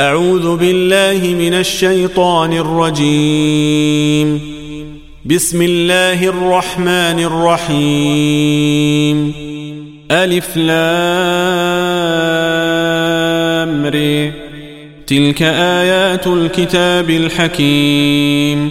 أعوذ بالله من الشيطان الرجيم. بسم الله الرحمن الرحيم. ألف لامر تلك آيات الكتاب الحكيم.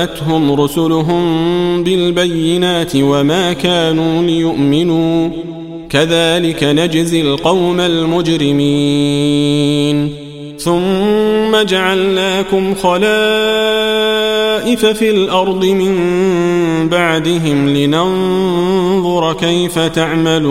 وجاءتهم رسلهم بالبينات وما كانوا ليؤمنوا. كذلك نجزي القوم المجرمين. ثم جعلناكم خلائف في الأرض من بعدهم لننظر كيف تعملون.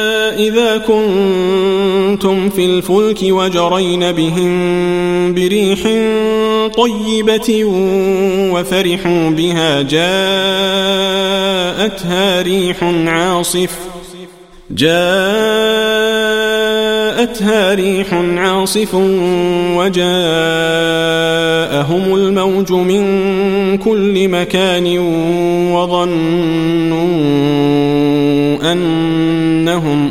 إذا كنتم في الفلك وجرين بهم بريح طيبة وفرحوا بها جاءتها ريح عاصف جاءتها ريح عاصف وجاءهم الموج من كل مكان وظنوا أنهم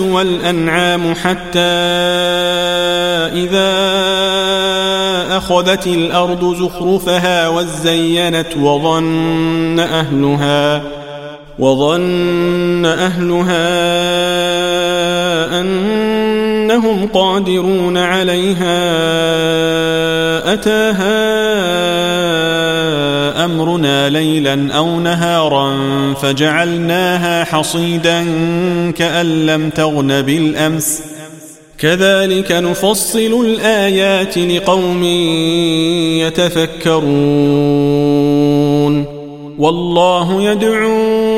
والأنعام حتى إذا أخذت الأرض زخرفها وزينت وظن أهلها وظن أهلها أنهم قادرون عليها أتاها أمرنا ليلا أو نهارا فجعلناها حصيدا كأن لم تغن بالأمس. كذلك نفصل الآيات لقوم يتفكرون. والله يدعو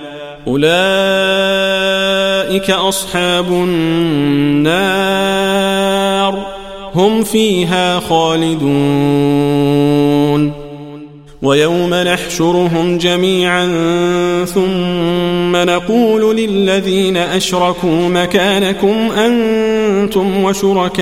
أولئك أصحاب النار هم فيها خالدون. ويوم نحشرهم جميعا ثم نقول للذين أشركوا مكانكم أنتم وشركاؤكم.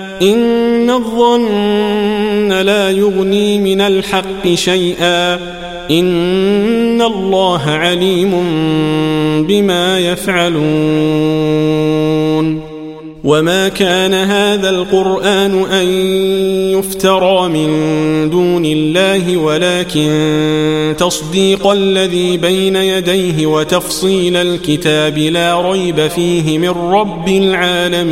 إن الظن لا يغني من الحق شيئا. إن الله عليم بما يفعلون. وما كان هذا القرآن أن يفترى من دون الله ولكن تصديق الذي بين يديه وتفصيل الكتاب لا ريب فيه من رب العالمين.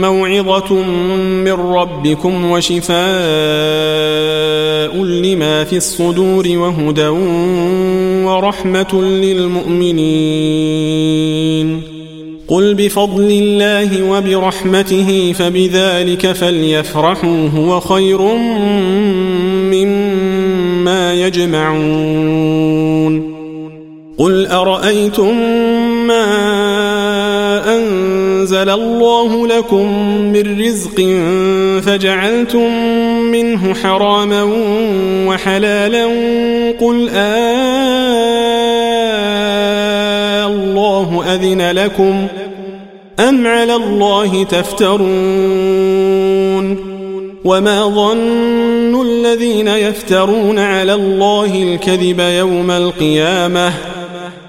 موعظة من ربكم وشفاء لما في الصدور وهدى ورحمة للمؤمنين. قل بفضل الله وبرحمته فبذلك فليفرحوا هو خير مما يجمعون. قل أرأيتم ما أنزل الله لكم من رزق فجعلتم منه حراما وحلالا قل آه الله أذن لكم أم على الله تفترون وما ظن الذين يفترون على الله الكذب يوم القيامة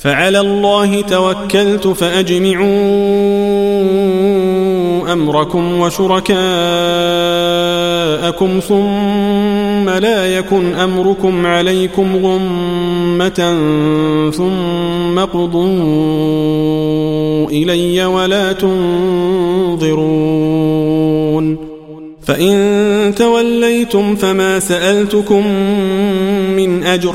فعلى الله توكلت فأجمعوا أمركم وشركاءكم ثم لا يكن أمركم عليكم غمة ثم قضوا إلي ولا تنظرون فإن توليتم فما سألتكم من أجر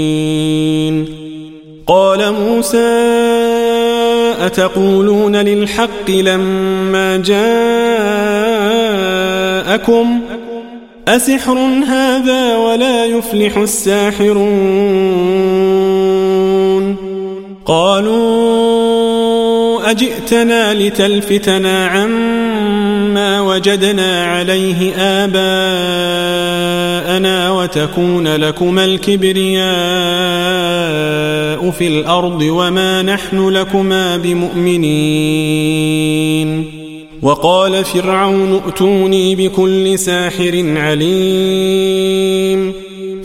أتقولون للحق لما جاءكم أسحر هذا ولا يفلح الساحرون قالوا أجئتنا لتلفتنا عما وجدنا عليه آباءنا وتكون لكما الكبرياء في الأرض وما نحن لكما بمؤمنين. وقال فرعون ائتوني بكل ساحر عليم.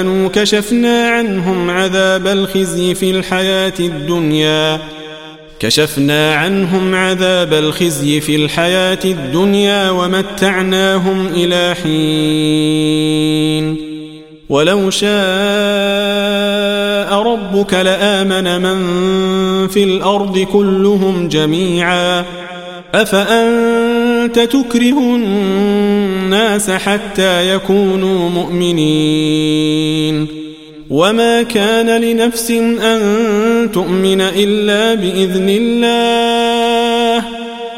آمنوا كشفنا عنهم عذاب الخزي في الحياة الدنيا. كشفنا عنهم عذاب الخزي في الحياة الدنيا ومتعناهم إلى حين. ولو شاء ربك لآمن من في الأرض كلهم جميعا. أفأنت تكره الناس حتى يكونوا مؤمنين. وما كان لنفس أن تؤمن إلا بإذن الله.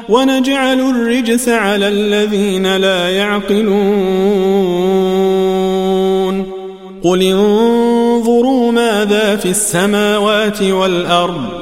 ونجعل الرجس على الذين لا يعقلون. قل انظروا ماذا في السماوات والأرض.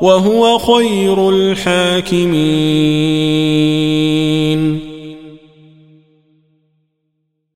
وهو خير الحاكمين.